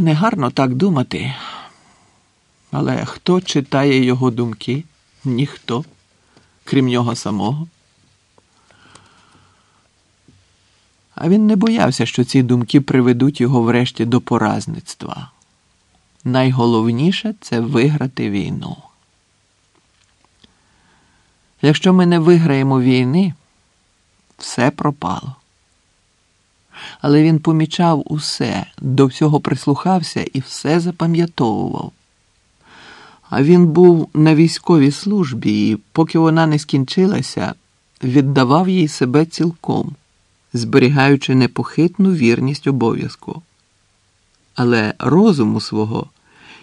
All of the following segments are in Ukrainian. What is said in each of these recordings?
Негарно так думати. Але хто читає його думки? Ніхто, крім нього самого. А він не боявся, що ці думки приведуть його врешті до поразництва. Найголовніше це виграти війну. Якщо ми не виграємо війни, все пропало. Але він помічав усе, до всього прислухався і все запам'ятовував. А він був на військовій службі і, поки вона не скінчилася, віддавав їй себе цілком, зберігаючи непохитну вірність обов'язку. Але розуму свого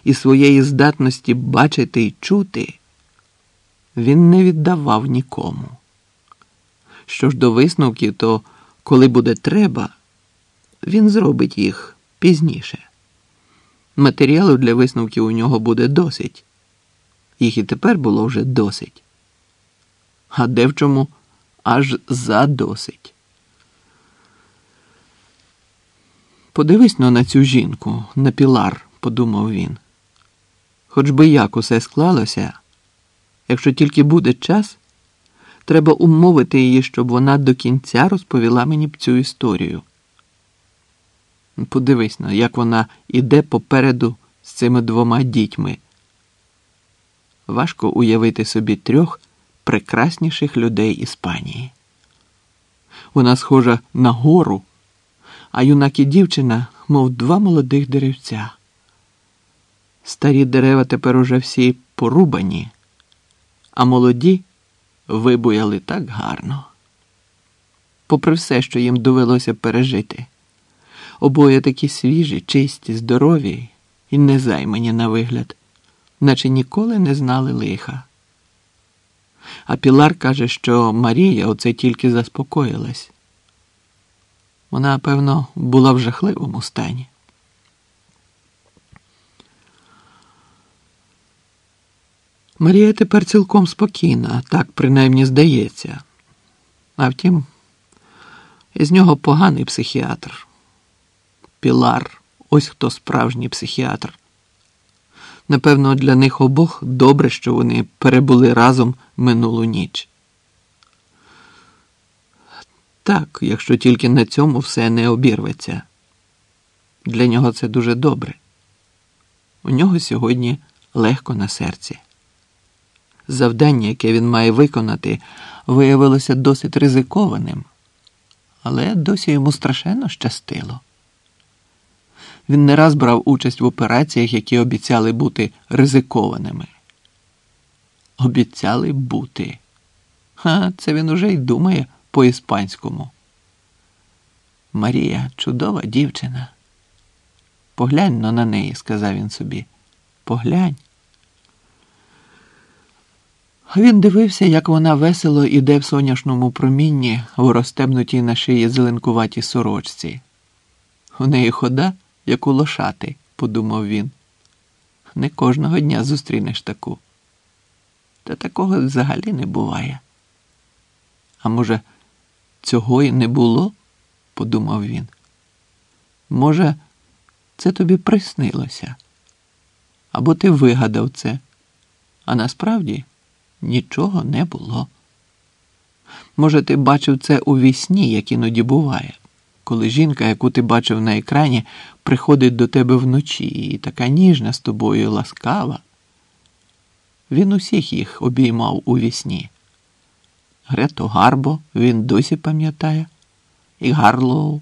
і своєї здатності бачити й чути він не віддавав нікому. Що ж до висновків, то коли буде треба, він зробить їх пізніше. Матеріалу для висновків у нього буде досить. Їх і тепер було вже досить. А де в чому аж задосить. Подивись но на цю жінку, на пілар, подумав він. Хоч би як усе склалося, якщо тільки буде час, треба умовити її, щоб вона до кінця розповіла мені б цю історію. Подивись на, як вона іде попереду з цими двома дітьми. Важко уявити собі трьох прекрасніших людей Іспанії. Вона схожа на гору, а юнак і дівчина, мов два молодих деревця. Старі дерева тепер уже всі порубані, а молоді вибуяли так гарно. Попри все, що їм довелося пережити. Обоє такі свіжі, чисті, здорові і незаймані на вигляд, наче ніколи не знали лиха. А Пілар каже, що Марія оце тільки заспокоїлась. Вона, певно, була в жахливому стані. Марія тепер цілком спокійна, так принаймні здається. А втім, із нього поганий психіатр. Пілар, ось хто справжній психіатр. Напевно, для них обох добре, що вони перебули разом минулу ніч. Так, якщо тільки на цьому все не обірветься. Для нього це дуже добре. У нього сьогодні легко на серці. Завдання, яке він має виконати, виявилося досить ризикованим, але досі йому страшенно щастило. Він не раз брав участь в операціях, які обіцяли бути ризикованими. Обіцяли бути. Ха, це він уже й думає по-іспанському. Марія чудова дівчина. Поглянь но на неї, сказав він собі. Поглянь. Він дивився, як вона весело іде в соняшному промінні в розтебнутій на шиї зеленкуватій сорочці. У неї хода, як у лошати, подумав він. Не кожного дня зустрінеш таку. Та такого взагалі не буває. А може, цього і не було? подумав він. Може, це тобі приснилося? Або ти вигадав це, а насправді нічого не було. Може, ти бачив це у вісні, як іноді буває, коли жінка, яку ти бачив на екрані, приходить до тебе вночі і така ніжна з тобою ласкава. Він усіх їх обіймав у вісні. Грету Гарбо він досі пам'ятає, і Гарлоу.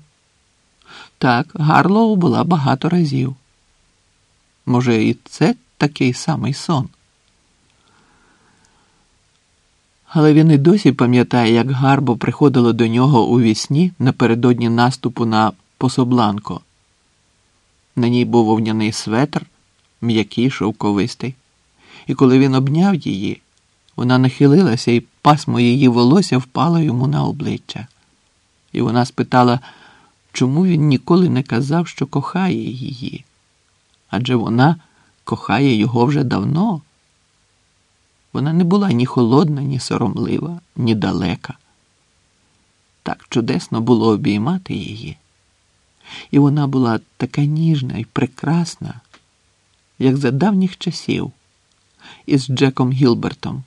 Так, Гарлоу була багато разів. Може, і це такий самий сон. Але він і досі пам'ятає, як Гарбо приходило до нього у вісні напередодні наступу на Пособланко. На ній був вовняний светр, м'який, шовковистий, і коли він обняв її, вона нахилилася, і пасмо її волосся впало йому на обличчя. І вона спитала, чому він ніколи не казав, що кохає її, адже вона кохає його вже давно. Вона не була ні холодна, ні соромлива, ні далека. Так чудесно було обіймати її. і вона була така ніжна і прекрасна, як за давніх часів із Джеком Гілбертом.